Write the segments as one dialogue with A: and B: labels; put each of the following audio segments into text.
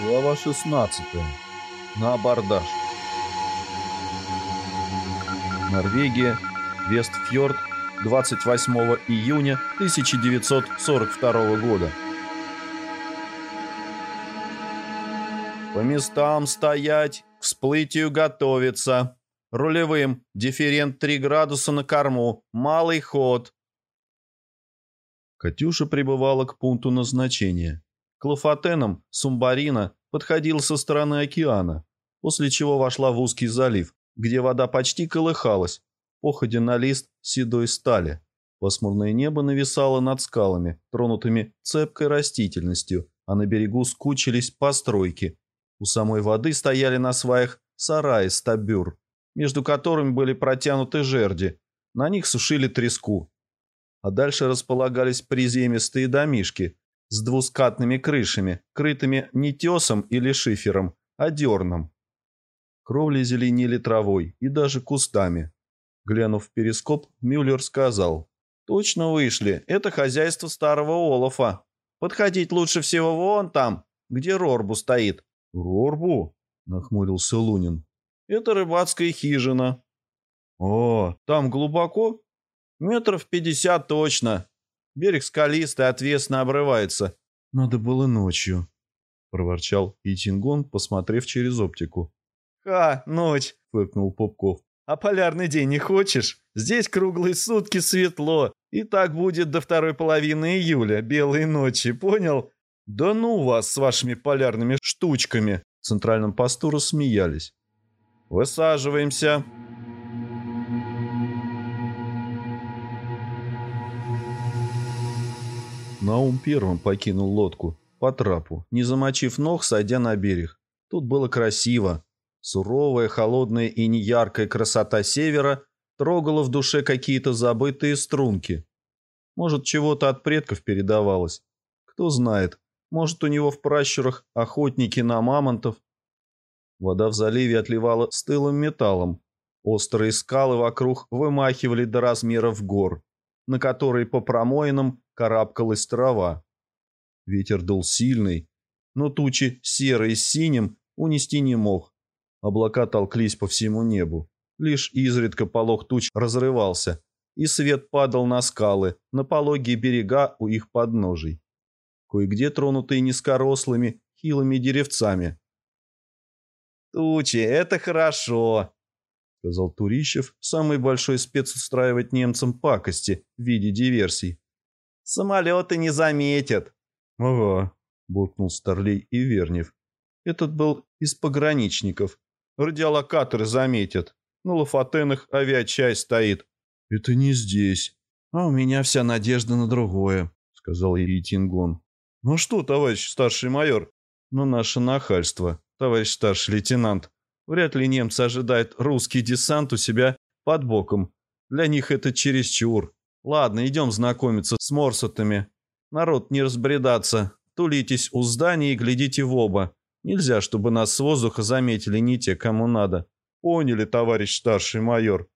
A: Глава 16. На абордаж. Норвегия, Вестфьорд, 28 июня 1942 года. По местам стоять, к всплытию готовиться. Рулевым, дифферент 3 градуса на корму, малый ход. Катюша прибывала к пункту назначения. К Лафатенам Сумбарина подходил со стороны океана, после чего вошла в узкий залив, где вода почти колыхалась, походя на лист седой стали. Пасмурное небо нависало над скалами, тронутыми цепкой растительностью, а на берегу скучились постройки. У самой воды стояли на сваях сараи с табюр, между которыми были протянуты жерди. На них сушили треску. А дальше располагались приземистые домишки с двускатными крышами, крытыми не тесом или шифером, а дерном. Кровли зеленели травой и даже кустами. Глянув в перископ, Мюллер сказал. «Точно вышли. Это хозяйство старого Олафа. Подходить лучше всего вон там, где Рорбу стоит». «Рорбу?» – нахмурился Лунин. «Это рыбацкая хижина». «О, там глубоко?» «Метров пятьдесят точно. Берег скалистый, отвесно обрывается. Надо было ночью, — проворчал Итингон, посмотрев через оптику. «Ха, ночь!» — фыркнул Попков. «А полярный день не хочешь? Здесь круглые сутки светло, и так будет до второй половины июля, белые ночи, понял? Да ну вас с вашими полярными штучками!» В центральном посту рассмеялись. «Высаживаемся!» Наум первым покинул лодку по трапу, не замочив ног, сойдя на берег. Тут было красиво. Суровая, холодная и неяркая красота севера трогала в душе какие-то забытые струнки. Может, чего-то от предков передавалось. Кто знает, может, у него в пращурах охотники на мамонтов. Вода в заливе отливала стылым металлом. Острые скалы вокруг вымахивали до размеров гор, на которые по промоинам карабкалась трава. Ветер дул сильный, но тучи серые с синим унести не мог. Облака толклись по всему небу. Лишь изредка полог туч разрывался, и свет падал на скалы, на пологие берега у их подножий. Кое-где тронутые низкорослыми, хилыми деревцами. «Тучи, это хорошо!» — сказал Турищев, самый большой спец устраивать немцам пакости в виде диверсий. Самолеты не заметят. Ага, буркнул Старлей и Вернев. Этот был из пограничников. Радиолокаторы заметят. На Лафатенах авиачай стоит. Это не здесь. А у меня вся надежда на другое, сказал Иритингон. Ну что, товарищ старший майор? Ну наше нахальство, товарищ старший лейтенант. Вряд ли немцы ожидают русский десант у себя под боком. Для них это чересчур. Ладно, идем знакомиться с морсотами. Народ, не разбредаться. Тулитесь у здания и глядите в оба. Нельзя, чтобы нас с воздуха заметили не те, кому надо. Поняли, товарищ старший майор.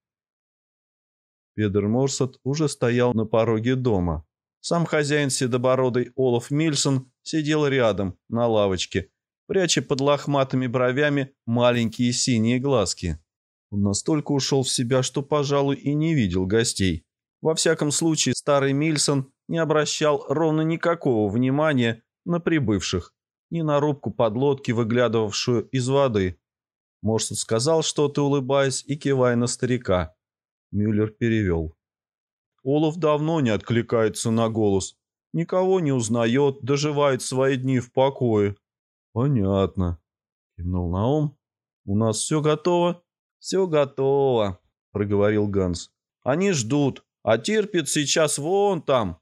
A: Педер Морсот уже стоял на пороге дома. Сам хозяин седобородый Олаф Мильсон сидел рядом, на лавочке, пряча под лохматыми бровями маленькие синие глазки. Он настолько ушел в себя, что, пожалуй, и не видел гостей. Во всяком случае, старый Мильсон не обращал ровно никакого внимания на прибывших, ни на рубку подлодки, выглядывавшую из воды. Морсет сказал что-то, улыбаясь и кивая на старика. Мюллер перевел. Олаф давно не откликается на голос. Никого не узнает, доживает свои дни в покое. Понятно. Кивнул Наум. У нас все готово? Все готово, проговорил Ганс. Они ждут. А терпит сейчас вон там.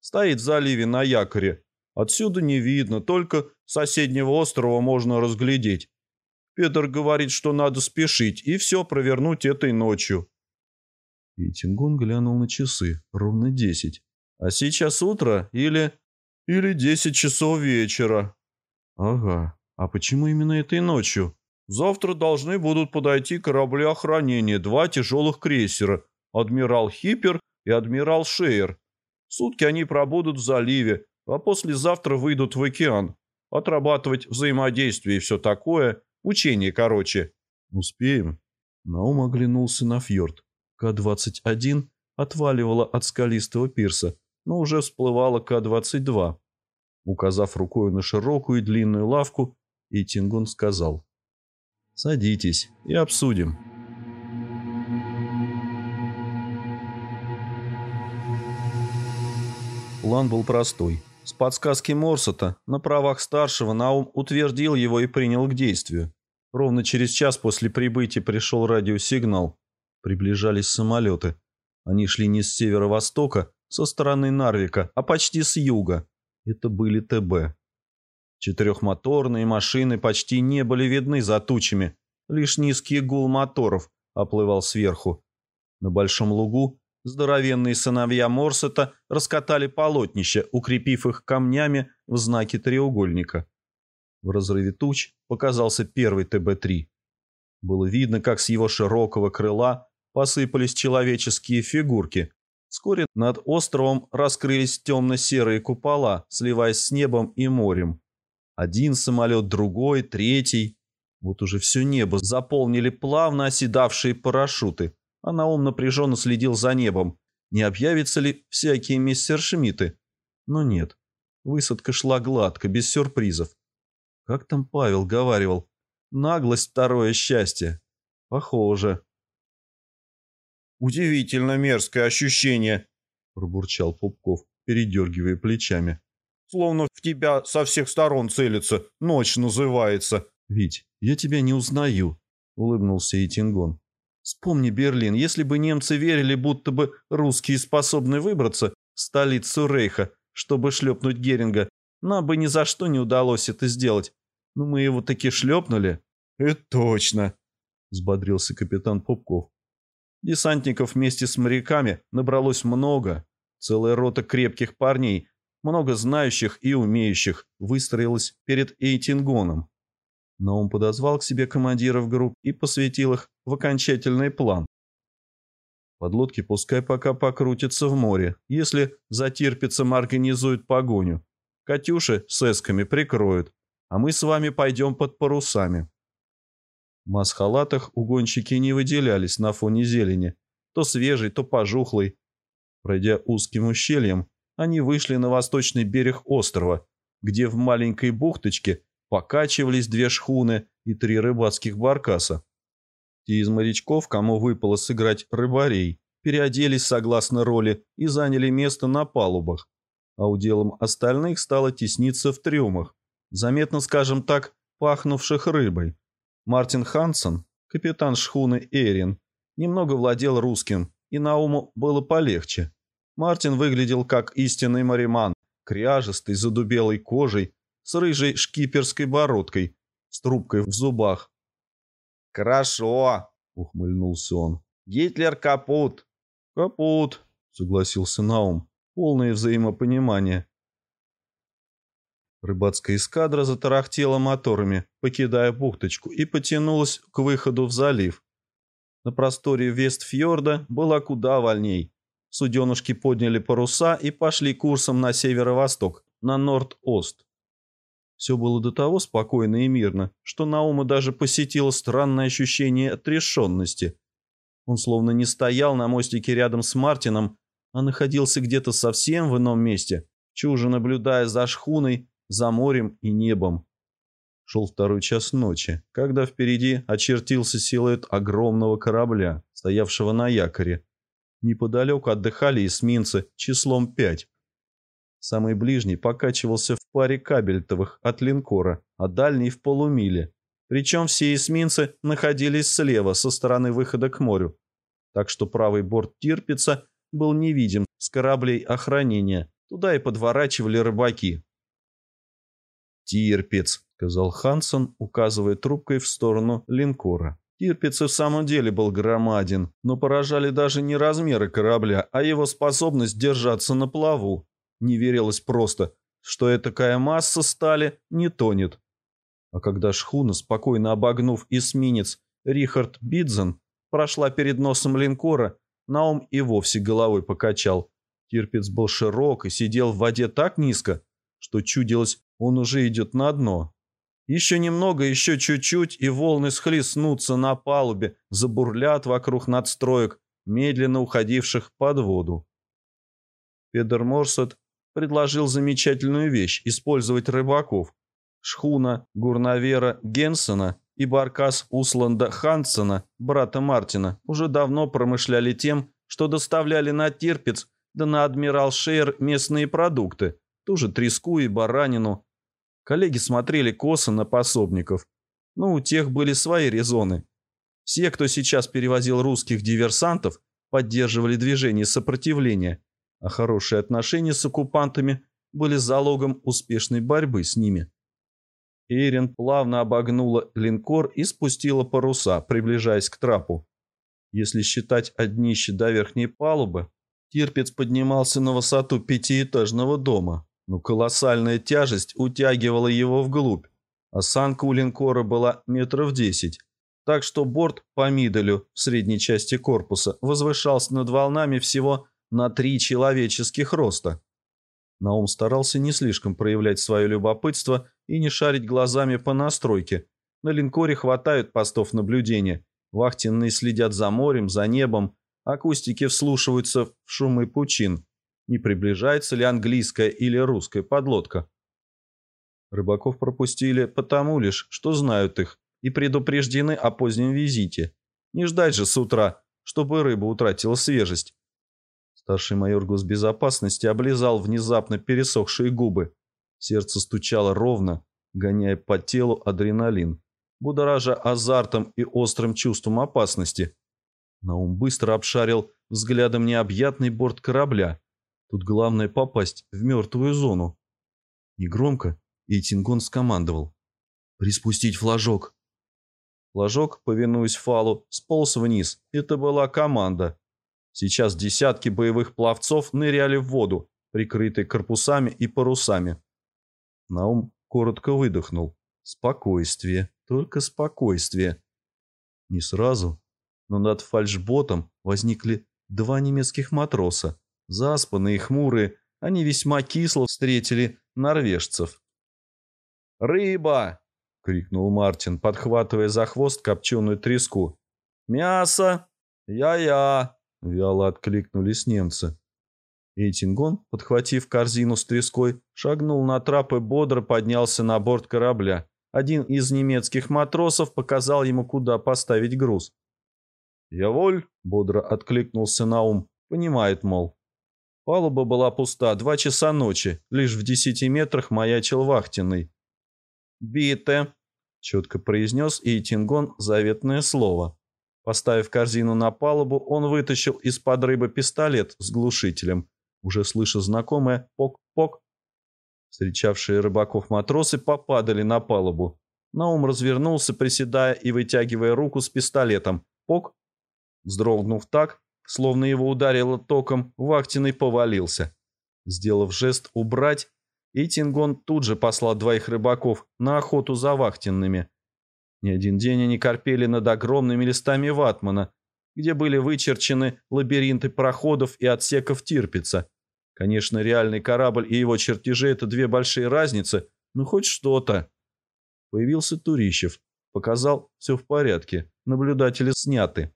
A: Стоит в заливе на якоре. Отсюда не видно, только соседнего острова можно разглядеть. Петр говорит, что надо спешить и все провернуть этой ночью. И Тингун глянул на часы. Ровно десять. А сейчас утро или... Или десять часов вечера. Ага. А почему именно этой ночью? Завтра должны будут подойти корабли охранения, два тяжелых крейсера, адмирал Хиппер и адмирал Шейер. Сутки они пробудут в заливе, а послезавтра выйдут в океан. отрабатывать взаимодействие и все такое. Учение, короче». «Успеем». Наум оглянулся на фьорд. К-21 отваливала от скалистого пирса, но уже всплывала К-22. Указав рукой на широкую и длинную лавку, Итингун сказал. «Садитесь и обсудим». План был простой. С подсказки Морсета на правах старшего Наум утвердил его и принял к действию. Ровно через час после прибытия пришел радиосигнал. Приближались самолеты. Они шли не с северо-востока, со стороны Нарвика, а почти с юга. Это были ТБ. Четырехмоторные машины почти не были видны за тучами. Лишь низкий гул моторов оплывал сверху. На большом лугу здоровенные сыновья Морсета раскатали полотнища, укрепив их камнями в знаке треугольника. В разрыве туч показался первый ТБ-3. Было видно, как с его широкого крыла посыпались человеческие фигурки. Вскоре над островом раскрылись темно-серые купола, сливаясь с небом и морем. Один самолет, другой, третий. Вот уже все небо заполнили плавно оседавшие парашюты, а Наум напряженно следил за небом. Не объявятся ли всякие мистер Шмидты? Но нет. Высадка шла гладко, без сюрпризов. Как там Павел говаривал? Наглость – второе счастье. Похоже. «Удивительно мерзкое ощущение», – пробурчал Пупков, передергивая плечами. «Словно в тебя со всех сторон целится. Ночь называется». «Вить, я тебя не узнаю», – улыбнулся Итингон. «Вспомни Берлин. Если бы немцы верили, будто бы русские способны выбраться в столицу Рейха, чтобы шлепнуть Геринга, нам бы ни за что не удалось это сделать. Но мы его таки шлепнули. Это точно, взбодрился капитан Пупков. Десантников вместе с моряками набралось много. Целая рота крепких парней, много знающих и умеющих, выстроилась перед Эйтингоном. Но он подозвал к себе командиров групп и посвятил их в окончательный план. Подлодки пускай пока покрутятся в море. Если затерпится, организует погоню. Катюши с эсками прикроют, а мы с вами пойдем под парусами». В масхалатах угонщики не выделялись на фоне зелени. То свежий, то пожухлый. Пройдя узким ущельем, они вышли на восточный берег острова, где в маленькой бухточке покачивались две шхуны и три рыбацких баркаса. Те из морячков, кому выпало сыграть рыбарей, переоделись согласно роли и заняли место на палубах а уделом остальных стало тесниться в трюмах, заметно, скажем так, пахнувших рыбой. Мартин Хансен, капитан шхуны Эрин, немного владел русским, и Науму было полегче. Мартин выглядел как истинный мариман, кряжестый, задубелой кожей, с рыжей шкиперской бородкой, с трубкой в зубах. «Хорошо», — ухмыльнулся он. «Гитлер капут». «Капут», — согласился Наум полное взаимопонимание. Рыбацкая эскадра затарахтела моторами, покидая бухточку, и потянулась к выходу в залив. На просторе Вестфьорда было куда вольней. Суденушки подняли паруса и пошли курсом на северо-восток, на Норд-Ост. Все было до того спокойно и мирно, что Наума даже посетило странное ощущение отрешенности. Он словно не стоял на мостике рядом с Мартином, а находился где-то совсем в ином месте, чуже наблюдая за шхуной, за морем и небом. Шел второй час ночи, когда впереди очертился силуэт огромного корабля, стоявшего на якоре. Неподалеку отдыхали эсминцы числом пять. Самый ближний покачивался в паре кабельтовых от линкора, а дальний в полумиле. Причем все эсминцы находились слева, со стороны выхода к морю. Так что правый борт Тирпица был невидим с кораблей охранения. Туда и подворачивали рыбаки. «Тирпиц», — сказал Хансон, указывая трубкой в сторону линкора. Тирпиц в самом деле был громаден, но поражали даже не размеры корабля, а его способность держаться на плаву. Не верилось просто, что и такая масса стали не тонет. А когда шхуна, спокойно обогнув эсминец Рихард Бидзен, прошла перед носом линкора, Наум и вовсе головой покачал. Тирпиц был широк и сидел в воде так низко, что чудилось, он уже идет на дно. Еще немного, еще чуть-чуть, и волны схлестнутся на палубе, забурлят вокруг надстроек, медленно уходивших под воду. Педер Морсет предложил замечательную вещь – использовать рыбаков. Шхуна Гурнавера Генсена и баркас Усланда Хансена, брата Мартина, уже давно промышляли тем, что доставляли на Тирпиц да на Адмирал Шейр местные продукты, ту же треску и баранину. Коллеги смотрели косо на пособников. Но у тех были свои резоны. Все, кто сейчас перевозил русских диверсантов, поддерживали движение сопротивления, а хорошие отношения с оккупантами были залогом успешной борьбы с ними. Эйрин плавно обогнула линкор и спустила паруса, приближаясь к трапу. Если считать от днища до верхней палубы, Тирпец поднимался на высоту пятиэтажного дома, но колоссальная тяжесть утягивала его вглубь. Осанка у линкора была метров десять, так что борт по миделю в средней части корпуса возвышался над волнами всего на три человеческих роста. Наум старался не слишком проявлять свое любопытство и не шарить глазами по настройке. На линкоре хватают постов наблюдения. Вахтенные следят за морем, за небом. Акустики вслушиваются в шумы пучин. Не приближается ли английская или русская подлодка? Рыбаков пропустили потому лишь, что знают их и предупреждены о позднем визите. Не ждать же с утра, чтобы рыба утратила свежесть. Старший майор госбезопасности облизал внезапно пересохшие губы. Сердце стучало ровно, гоняя по телу адреналин, будоража азартом и острым чувством опасности. Наум быстро обшарил взглядом необъятный борт корабля. Тут главное попасть в мертвую зону. Негромко Эйтингон скомандовал. «Приспустить флажок!» Флажок, повинуясь фалу, сполз вниз. Это была команда. Сейчас десятки боевых пловцов ныряли в воду, прикрытые корпусами и парусами. Наум коротко выдохнул. Спокойствие, только спокойствие. Не сразу, но над фальшботом возникли два немецких матроса. Заспанные и хмурые, они весьма кисло встретили норвежцев. «Рыба!» — крикнул Мартин, подхватывая за хвост копченую треску. «Мясо! Я-я!» Вяло откликнулись немцы. Эйтингон, подхватив корзину с треской, шагнул на трап и бодро поднялся на борт корабля. Один из немецких матросов показал ему, куда поставить груз. «Я воль», — бодро откликнулся Наум, — понимает, мол. Палуба была пуста, два часа ночи, лишь в десяти метрах маячил вахтенный. «Бите», — четко произнес Эйтингон заветное слово. Поставив корзину на палубу, он вытащил из-под рыбы пистолет с глушителем, уже слыша знакомое «пок-пок». Встречавшие рыбаков матросы попадали на палубу. Наум развернулся, приседая и вытягивая руку с пистолетом. «Пок!» Вздрогнув так, словно его ударило током, вахтенный повалился. Сделав жест «убрать», Итингон тут же послал двоих рыбаков на охоту за вахтенными – не один день они корпели над огромными листами ватмана, где были вычерчены лабиринты проходов и отсеков Тирпица. Конечно, реальный корабль и его чертежи – это две большие разницы, но хоть что-то. Появился Турищев. Показал, все в порядке. Наблюдатели сняты.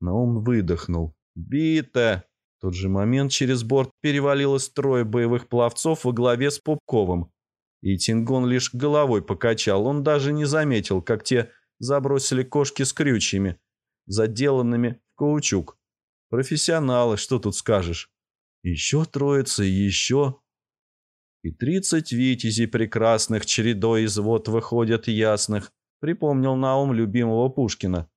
A: Наум выдохнул. «Бита!» В тот же момент через борт перевалилось трое боевых пловцов во главе с Попковым. И Тингон лишь головой покачал. Он даже не заметил, как те забросили кошки с крючьями, заделанными в каучук. Профессионалы, что тут скажешь. Еще троица, еще. И тридцать витязей прекрасных чередой из вод выходят ясных, припомнил Наум любимого Пушкина.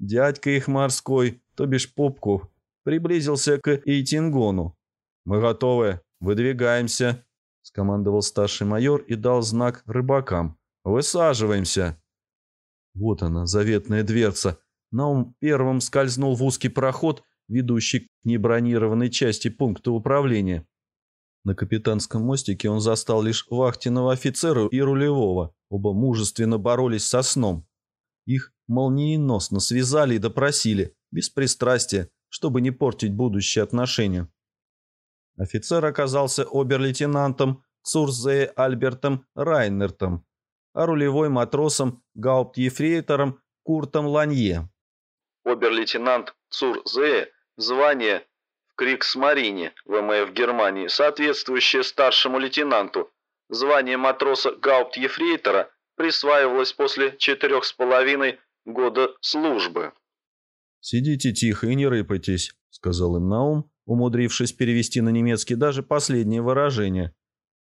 A: Дядька их морской, то бишь Попков, приблизился к Эйтингону. «Мы готовы, выдвигаемся», — скомандовал старший майор и дал знак рыбакам. «Высаживаемся!» Вот она, заветная дверца. Наум первым скользнул в узкий проход, ведущий к небронированной части пункта управления. На капитанском мостике он застал лишь вахтенного офицера и рулевого. Оба мужественно боролись со сном. Их молниеносно связали и допросили, без пристрастия, чтобы не портить будущие отношения. Офицер оказался обер-лейтенантом Цурзе Альбертом Райнертом, а рулевой матросом Гауптефрейтором Куртом Ланье. Обер-лейтенант Цурзе, звание в Криксмарине, ВМФ Германии, соответствующее старшему лейтенанту. Звание матроса Гауптефрейтора присваивалось после четырех с половиной года службы. «Сидите тихо и не рыпайтесь», — сказал им Наум, умудрившись перевести на немецкий даже последнее выражение.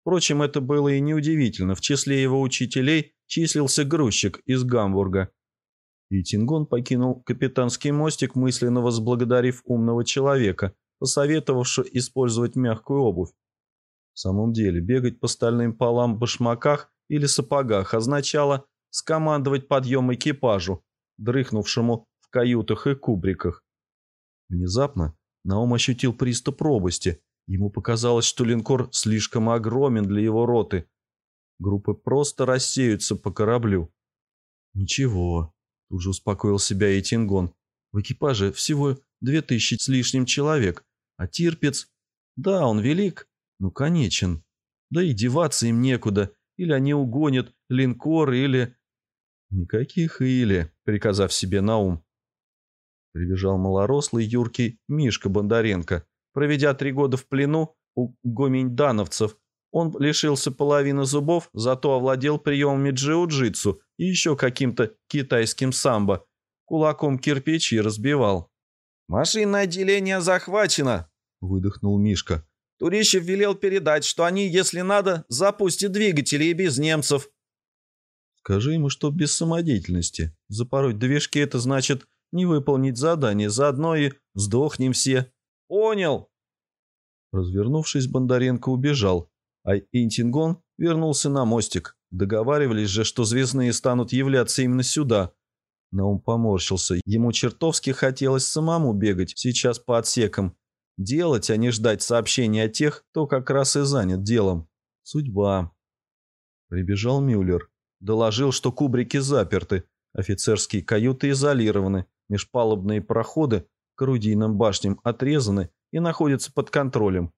A: Впрочем, это было и неудивительно. В числе его учителей числился грузчик из Гамбурга. И Тингон покинул капитанский мостик, мысленно возблагодарив умного человека, посоветовавшего использовать мягкую обувь. В самом деле, бегать по стальным полам в башмаках или сапогах означало скомандовать подъем экипажу, дрыхнувшему в каютах и кубриках. Внезапно Наум ощутил приступ робости. Ему показалось, что линкор слишком огромен для его роты. Группы просто рассеются по кораблю. «Ничего», — тут же успокоил себя и Тингон. «В экипаже всего две тысячи с лишним человек, а Тирпец... Да, он велик, но конечен. Да и деваться им некуда, или они угонят линкор, или...» «Никаких или», — приказав себе на ум. Прибежал малорослый юркий Мишка Бондаренко. Проведя три года в плену у гоминьдановцев, он лишился половины зубов, зато овладел приемами джиу-джитсу и еще каким-то китайским самбо. Кулаком кирпичи разбивал.
B: «Машинное отделение захвачено!» – выдохнул Мишка. «Турищев велел передать, что они, если надо, запустят двигатели и без немцев».
A: «Скажи ему, что без самодеятельности. Запороть движки – это значит не выполнить задание, заодно и сдохнем все.
B: Понял.
A: Развернувшись, Бондаренко убежал, а Интингон вернулся на мостик. Договаривались же, что звездные станут являться именно сюда. Но он поморщился. Ему чертовски хотелось самому бегать сейчас по отсекам. Делать, а не ждать сообщений о тех, кто как раз и занят делом. Судьба. Прибежал Мюллер. Доложил, что кубрики заперты, офицерские каюты изолированы, Межпалубные проходы к орудийным башням отрезаны и находятся под контролем.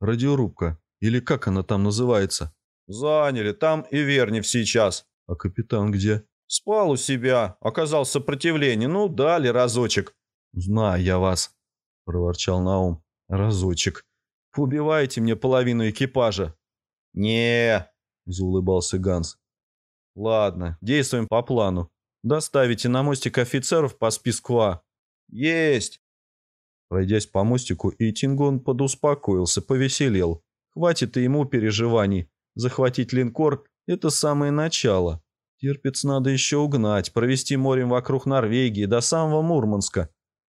A: Радиорубка, или как она там называется?
B: Заняли, там и Вернев сейчас.
A: А капитан где?
B: Спал у себя, оказал сопротивление, ну, дали разочек.
A: Знаю я вас, проворчал Наум. Разочек. Убивайте мне половину экипажа.
B: не
A: заулыбался Ганс. Ладно, действуем по плану. Доставите на мостик офицеров по списку А.
B: Есть.
A: Пройдясь по мостику, Итингон подуспокоился, повеселел. Хватит и ему переживаний. Захватить линкор – это самое начало. Терпец надо еще угнать, провести морем вокруг Норвегии до самого Мурманска.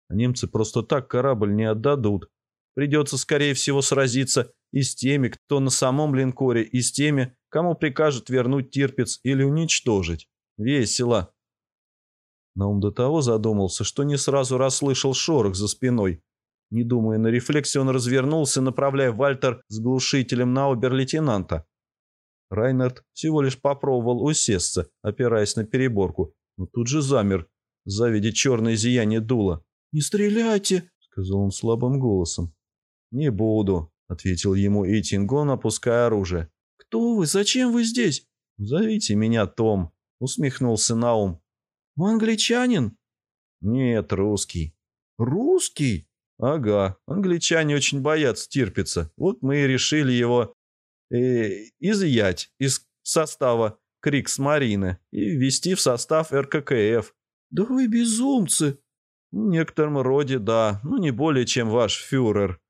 A: А немцы просто так корабль не отдадут. Придется, скорее всего, сразиться и с теми, кто на самом линкоре, и с теми, кому прикажут вернуть Тирпец или уничтожить. Весело. Наум до того задумался, что не сразу расслышал шорох за спиной. Не думая на рефлексе, он развернулся, направляя Вальтер с глушителем на обер-лейтенанта. Райнард всего лишь попробовал усесться, опираясь на переборку, но тут же замер, завидя черное зияние дула. «Не стреляйте!» — сказал он слабым голосом. «Не буду», — ответил ему Эйтингон, опуская оружие. «Кто вы? Зачем вы здесь?» «Зовите меня Том», — усмехнулся Наум. «Англичанин?» «Нет, русский».
B: «Русский?»
A: «Ага, англичане очень боятся терпиться. Вот мы и решили его э, изъять из состава Крикс-Марины и ввести в состав РККФ».
B: «Да вы безумцы!»
A: «В некотором роде, да, но не более, чем ваш фюрер».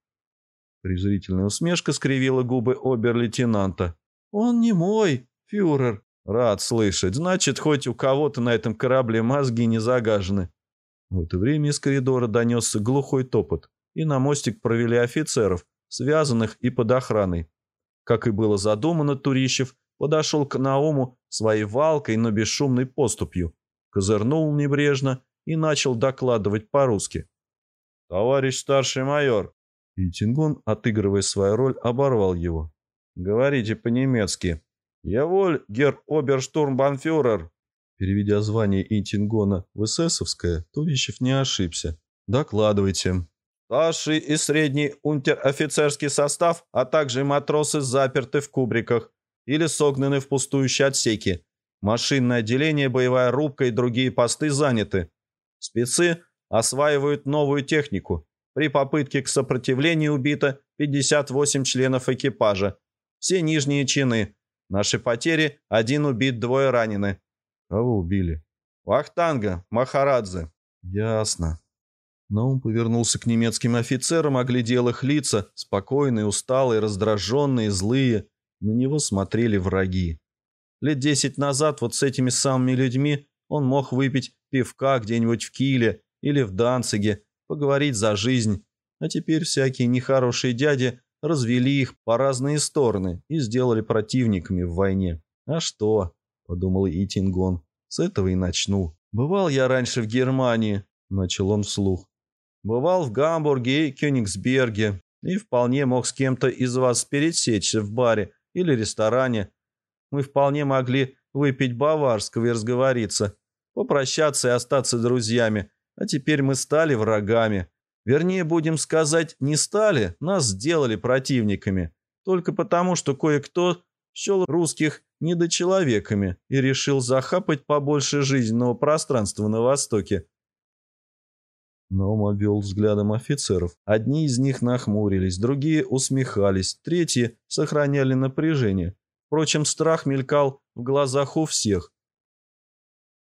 A: Презрительная усмешка скривила губы обер-лейтенанта.
B: «Он не мой, фюрер.
A: «Рад слышать. Значит, хоть у кого-то на этом корабле мозги не загажены». В это время из коридора донесся глухой топот, и на мостик провели офицеров, связанных и под охраной. Как и было задумано, Турищев подошел к Науму своей валкой, но бесшумной поступью, козырнул небрежно и начал докладывать по-русски. «Товарищ старший майор!» И Тингон, отыгрывая свою роль, оборвал его. «Говорите по-немецки». «Яволь, гер оберштурмбанфюрер!» Переведя звание Интингона в эсэсовское, Турищев не ошибся. «Докладывайте».
B: Старший и средний унтер-офицерский состав, а также матросы заперты в кубриках или согнаны в пустующие отсеки. Машинное отделение, боевая рубка и другие посты заняты. Спецы осваивают новую технику. При попытке к сопротивлению убито 58 членов экипажа. Все нижние чины. Наши потери – один убит, двое ранены.
A: Кого убили?
B: Вахтанга, Махарадзе.
A: Ясно. Но он повернулся к немецким офицерам, оглядел их лица, спокойные, усталые, раздраженные, злые. На него смотрели враги. Лет десять назад вот с этими самыми людьми он мог выпить пивка где-нибудь в Киле или в Данциге, поговорить за жизнь. А теперь всякие нехорошие дяди развели их по разные стороны и сделали противниками в войне. «А что?» – подумал Итингон. «С этого и начну. Бывал я раньше в Германии», – начал он вслух. Бывал в Гамбурге и Кёнигсберге и вполне мог с кем-то из вас пересечься в баре или ресторане. Мы вполне могли выпить баварского и разговориться, попрощаться и остаться друзьями. А теперь мы стали врагами. Вернее, будем сказать, не стали, нас сделали противниками. Только потому, что кое-кто счел русских недочеловеками и решил захапать побольше жизненного пространства на Востоке. Наум обвел взглядом офицеров. Одни из них нахмурились, другие усмехались, третьи сохраняли напряжение. Впрочем, страх мелькал в глазах у всех.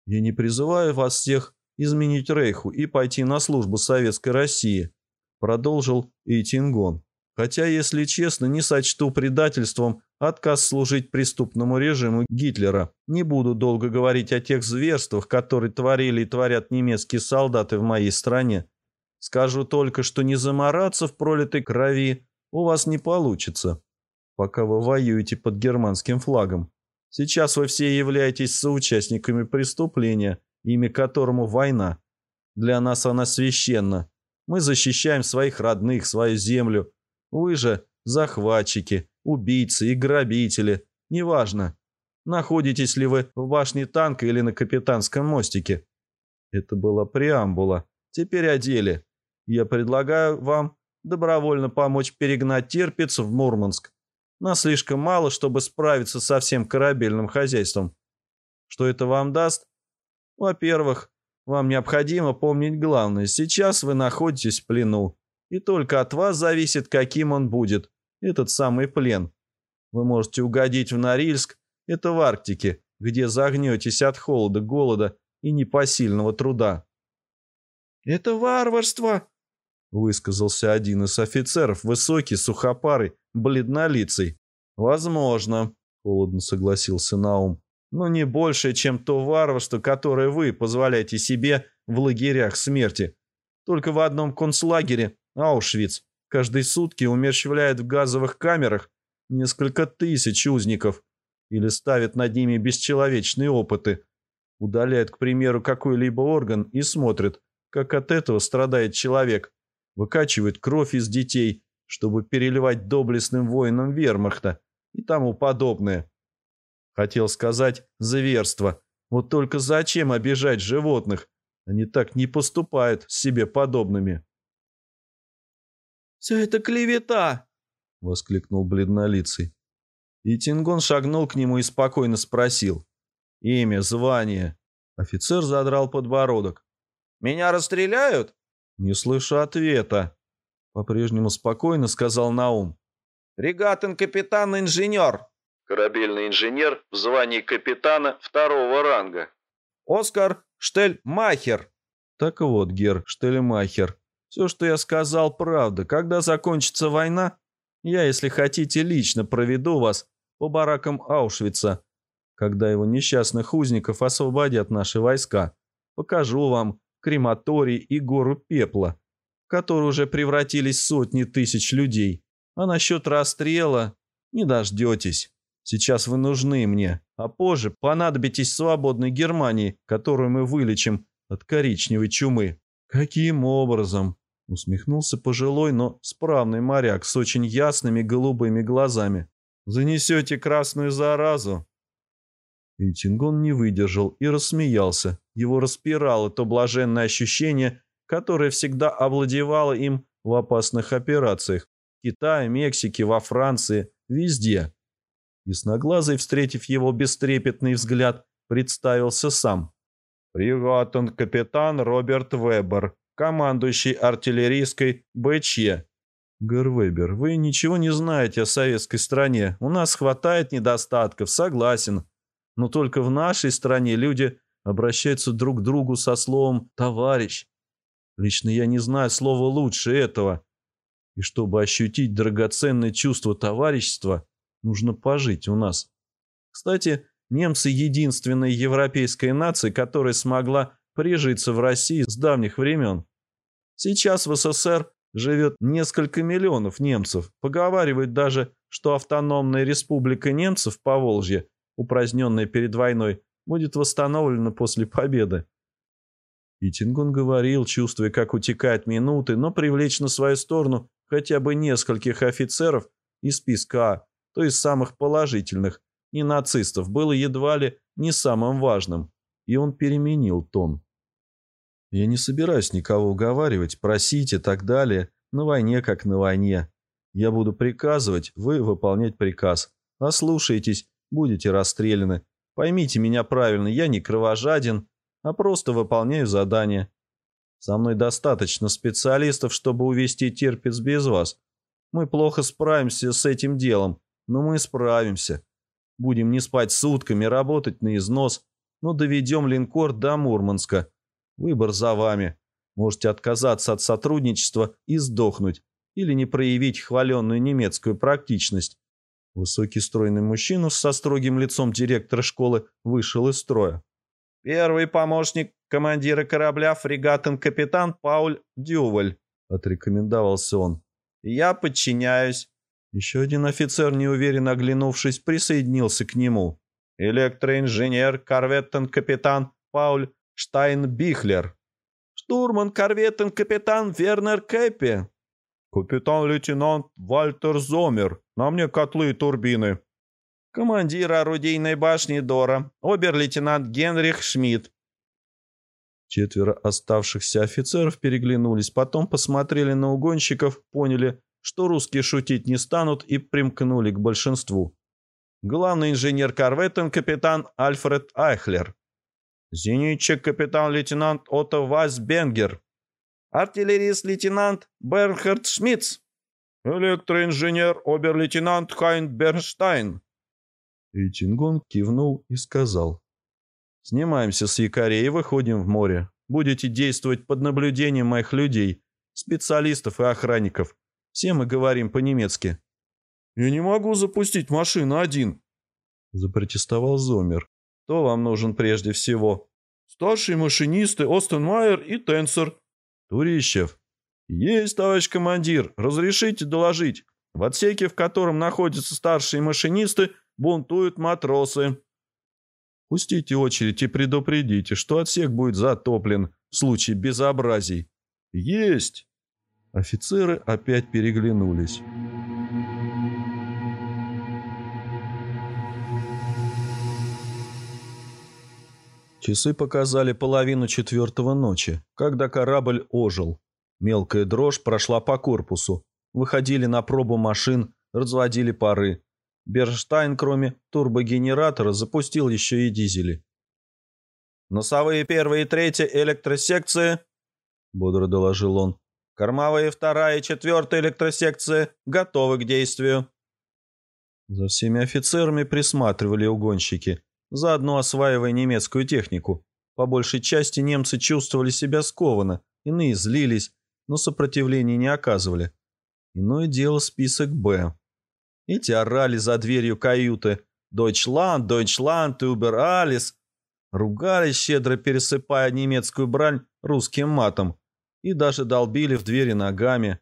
A: «Я не призываю вас всех изменить Рейху и пойти на службу Советской России», продолжил Эйтингон. «Хотя, если честно, не сочту предательством отказ служить преступному режиму Гитлера. Не буду долго говорить о тех зверствах, которые творили и творят немецкие солдаты в моей стране. Скажу только, что не замораться в пролитой крови у вас не получится, пока вы воюете под германским флагом. Сейчас вы все являетесь соучастниками преступления, имя которому война. Для нас она священна. Мы защищаем своих родных, свою землю. Вы же захватчики, убийцы и грабители, неважно, находитесь ли вы в башне танка или на капитанском мостике. Это была преамбула. Теперь о деле. Я предлагаю вам добровольно помочь перегнать терпец в Мурманск. Нас слишком мало, чтобы справиться со всем корабельным хозяйством. Что это вам даст? Во-первых, вам необходимо помнить главное. Сейчас вы находитесь в плену. И только от вас зависит, каким он будет этот самый плен. Вы можете угодить в Норильск, это в Арктике, где загнетесь от холода, голода и непосильного труда.
B: «Это варварство!» — высказался один из офицеров, высокий, сухопарый, бледнолицый. «Возможно», — холодно согласился Наум, «но не больше, чем то варварство, которое вы позволяете себе в лагерях смерти. Только в одном концлагере, Аушвиц, Каждые сутки умерщвляют в газовых камерах несколько тысяч узников или ставят над ними бесчеловечные опыты. Удаляют, к примеру, какой-либо орган и смотрят, как от этого страдает человек. Выкачивают кровь из детей, чтобы переливать доблестным воинам вермахта и тому подобное. Хотел сказать «зверство». Вот только зачем обижать животных? Они так не поступают с себе подобными.
C: «Все это клевета!»
A: — воскликнул бледнолицый. И Тингон шагнул к нему и спокойно спросил. «Имя, звание?» Офицер задрал подбородок.
B: «Меня расстреляют?»
A: «Не слышу ответа», — по-прежнему спокойно сказал Наум.
B: «Регатен капитан-инженер».
A: «Корабельный инженер в звании капитана второго ранга».
B: «Оскар Штельмахер».
A: «Так вот, Гер Штельмахер, все, что я сказал, правда. Когда закончится война, я, если хотите, лично проведу вас по баракам Аушвица, когда его несчастных узников освободят наши войска. Покажу вам крематорий и гору пепла, в которые уже превратились сотни тысяч людей. А насчет расстрела не дождетесь. Сейчас вы нужны мне, а позже понадобитесь свободной Германии, которую мы вылечим от коричневой чумы. Каким образом? Усмехнулся пожилой, но справный моряк с очень ясными голубыми глазами. «Занесете красную заразу?» И Тингон не выдержал и рассмеялся. Его распирало то блаженное ощущение, которое всегда овладевало им в опасных операциях. В Китае, Мексике, во Франции, везде. Ясноглазый, встретив его бестрепетный взгляд, представился сам. «Приготовлен капитан Роберт Вебер, командующий артиллерийской БЧ». «Гервебер, вы ничего не знаете о советской стране. У нас хватает недостатков, согласен. Но только в нашей стране люди обращаются друг к другу со словом «товарищ». Лично я не знаю слова лучше этого. И чтобы ощутить драгоценное чувство товарищества, нужно пожить у нас. Кстати, немцы — единственная европейская нация, которая смогла прижиться в России с давних времен. Сейчас в СССР живет несколько миллионов немцев. Поговаривают даже, что автономная республика немцев по Волжье, упраздненная перед войной, будет восстановлена после победы. И говорил, чувствуя, как утекают минуты, но привлечь на свою сторону хотя бы нескольких офицеров из списка А, то есть самых положительных, не нацистов, было едва ли не самым важным. И он переменил тон. Я не собираюсь никого уговаривать, просить и так далее. На войне как на войне. Я буду приказывать, вы выполнять приказ. Ослушаетесь, будете расстреляны. Поймите меня правильно, я не кровожаден, а просто выполняю задание. Со мной достаточно специалистов, чтобы увести терпец без вас. Мы плохо справимся с этим делом, но мы справимся. Будем не спать сутками, работать на износ, но доведем линкор до Мурманска. Выбор за вами. Можете отказаться от сотрудничества и сдохнуть, или не проявить хваленную немецкую практичность. Высокий стройный мужчина со строгим лицом директора школы вышел из строя. «Первый помощник командира корабля фрегатен-капитан Пауль Дюваль», — отрекомендовался он. «Я подчиняюсь». Еще один офицер, неуверенно оглянувшись, присоединился к нему. «Электроинженер, корветтен-капитан Пауль Штайнбихлер». «Штурман, корветтен-капитан Вернер Кэппи». «Капитан-лейтенант Вальтер Зомер. На мне котлы и турбины», командир орудийной башни Дора, обер-лейтенант Генрих Шмидт. Четверо оставшихся офицеров переглянулись, потом посмотрели на угонщиков, поняли, что русские шутить не станут и примкнули к большинству. Главный инженер корветтен капитан Альфред Айхлер. Зенитчик капитан-лейтенант Отто Вайсбенгер. Артиллерист-лейтенант Бернхард Шмидц. Электроинженер обер-лейтенант Хайн Бернштайн. И Чингон кивнул и сказал. «Снимаемся с якорей и выходим в море. Будете действовать под наблюдением моих людей, специалистов и охранников. Все мы говорим по-немецки». «Я не могу запустить машину один», — запротестовал Зомер. «Кто вам нужен прежде всего?» «Старшие машинисты Остенмайер и Тенсер». «Турищев». «Есть, товарищ командир. Разрешите доложить. В отсеке, в котором находятся старшие машинисты, бунтуют матросы. Пустите очередь и предупредите, что отсек будет затоплен в случае безобразий. Есть! Офицеры опять переглянулись. Часы показали половину четвертого ночи, когда корабль ожил. Мелкая дрожь прошла по корпусу. Выходили на пробу машин, разводили пары. Берштайн, кроме турбогенератора, запустил еще и дизели. «Носовые первые и третья электросекции», — бодро доложил он. «Кормовые вторая и четвертая электросекции готовы к действию». За всеми офицерами присматривали угонщики, заодно осваивая немецкую технику. По большей части немцы чувствовали себя скованно, иные злились, но сопротивления не оказывали. Иное дело список «Б». Эти орали за дверью каюты «Дойчланд, Дойчланд, Убер Алис!» Ругались, щедро пересыпая немецкую брань русским матом, и даже долбили в двери ногами.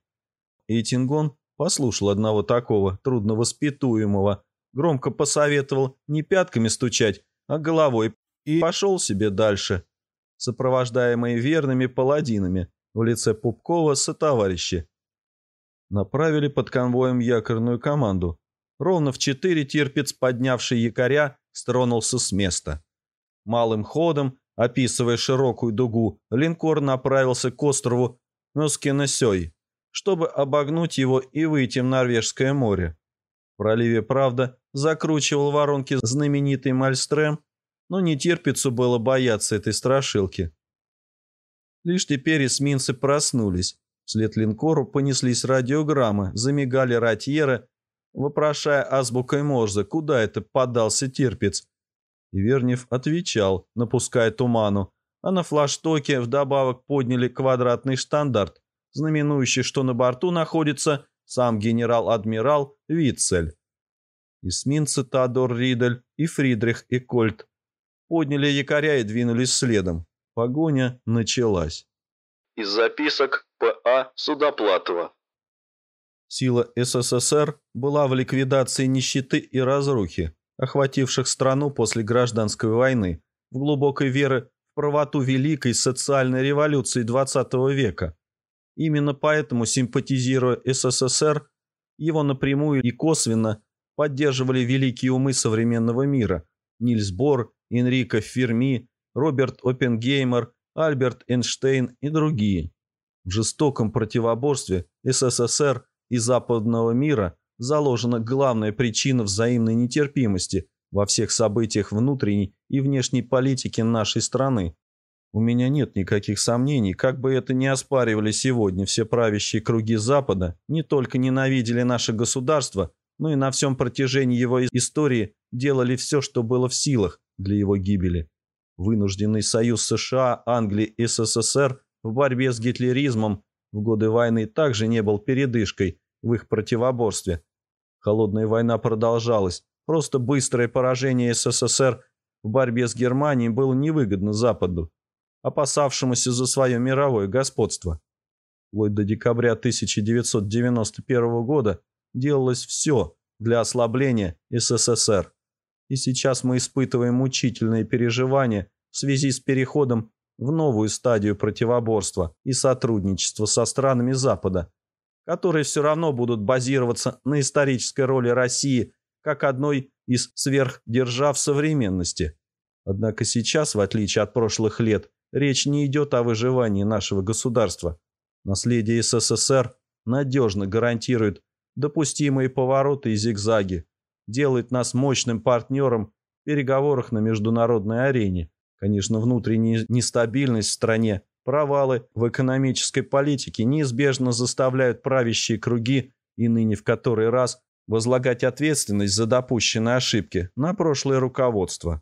A: И Тингон послушал одного такого, трудновоспитуемого, громко посоветовал не пятками стучать, а головой, и пошел себе дальше, сопровождаемый верными паладинами в лице Пупкова сотоварищи направили под конвоем якорную команду. Ровно в четыре терпец, поднявший якоря, стронулся с места. Малым ходом, описывая широкую дугу, линкор направился к острову Мёскинесёй, чтобы обогнуть его и выйти в Норвежское море. В проливе, правда, закручивал воронки знаменитый Мальстрем, но не терпится было бояться этой страшилки. Лишь теперь эсминцы проснулись. Вслед линкору понеслись радиограммы, замигали ратьеры, вопрошая азбукой Морзе, куда это подался терпец. И Вернев отвечал, напуская туману, а на флаштоке вдобавок подняли квадратный штандарт, знаменующий, что на борту находится сам генерал-адмирал Витцель. Эсминцы Тадор Ридель и Фридрих Экольд подняли якоря и двинулись следом. Погоня началась.
B: Из записок П.А. Судоплатова.
A: Сила СССР была в ликвидации нищеты и разрухи, охвативших страну после гражданской войны, в глубокой веры в правоту великой социальной революции XX века. Именно поэтому, симпатизируя СССР, его напрямую и косвенно поддерживали великие умы современного мира – Нильс Бор, Энрико Ферми, Роберт Оппенгеймер, Альберт Эйнштейн и другие. В жестоком противоборстве СССР и западного мира заложена главная причина взаимной нетерпимости во всех событиях внутренней и внешней политики нашей страны. У меня нет никаких сомнений, как бы это ни оспаривали сегодня все правящие круги Запада, не только ненавидели наше государство, но и на всем протяжении его истории делали все, что было в силах для его гибели. Вынужденный союз США, Англии и СССР в борьбе с гитлеризмом в годы войны также не был передышкой в их противоборстве. Холодная война продолжалась. Просто быстрое поражение СССР в борьбе с Германией было невыгодно Западу, опасавшемуся за свое мировое господство. Вплоть до декабря 1991 года делалось все для ослабления СССР и сейчас мы испытываем мучительные переживания в связи с переходом в новую стадию противоборства и сотрудничества со странами Запада, которые все равно будут базироваться на исторической роли России как одной из сверхдержав современности. Однако сейчас, в отличие от прошлых лет, речь не идет о выживании нашего государства. Наследие СССР надежно гарантирует допустимые повороты и зигзаги, делает нас мощным партнером в переговорах на международной арене. Конечно, внутренняя нестабильность в стране, провалы в экономической политике неизбежно заставляют правящие круги и ныне в который раз возлагать ответственность за допущенные ошибки на прошлое руководство.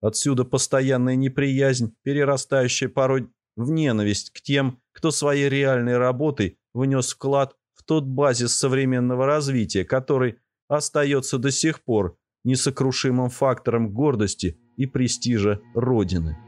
A: Отсюда постоянная неприязнь, перерастающая порой в ненависть к тем, кто своей реальной работой внес вклад в тот базис современного развития, который остается до сих пор несокрушимым фактором гордости и престижа Родины.